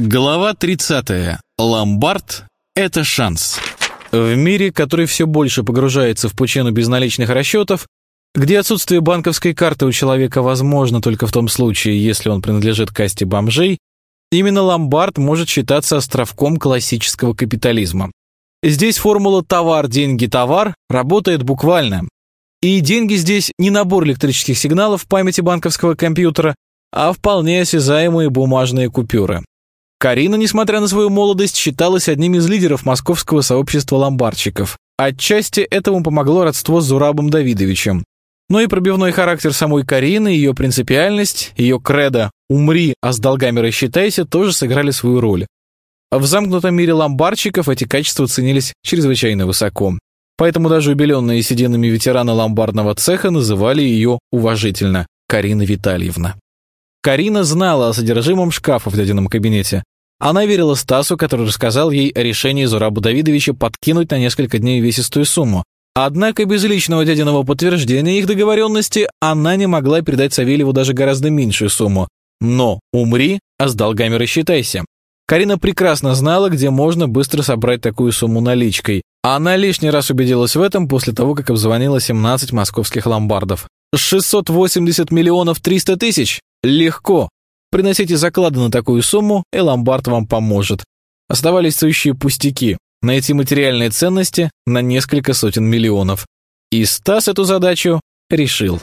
Глава 30. Ломбард – это шанс. В мире, который все больше погружается в пучину безналичных расчетов, где отсутствие банковской карты у человека возможно только в том случае, если он принадлежит касте бомжей, именно ломбард может считаться островком классического капитализма. Здесь формула «товар, деньги, товар» работает буквально. И деньги здесь не набор электрических сигналов в памяти банковского компьютера, а вполне осязаемые бумажные купюры. Карина, несмотря на свою молодость, считалась одним из лидеров московского сообщества ломбардчиков. Отчасти этому помогло родство с Зурабом Давидовичем. Но и пробивной характер самой Карины, ее принципиальность, ее кредо «умри, а с долгами рассчитайся» тоже сыграли свою роль. В замкнутом мире ломбардчиков эти качества ценились чрезвычайно высоко. Поэтому даже убеленные сединами ветераны ломбардного цеха называли ее уважительно Карина Витальевна. Карина знала о содержимом шкафа в дядином кабинете. Она верила Стасу, который рассказал ей о решении Зураба Давидовича подкинуть на несколько дней весистую сумму. Однако без личного дядиного подтверждения их договоренности она не могла передать Савельеву даже гораздо меньшую сумму. Но умри, а с долгами рассчитайся. Карина прекрасно знала, где можно быстро собрать такую сумму наличкой. Она лишний раз убедилась в этом после того, как обзвонила 17 московских ломбардов. 680 миллионов 300 тысяч? Легко. Приносите заклады на такую сумму, и ломбард вам поможет. Оставались сущие пустяки. Найти материальные ценности на несколько сотен миллионов. И Стас эту задачу решил.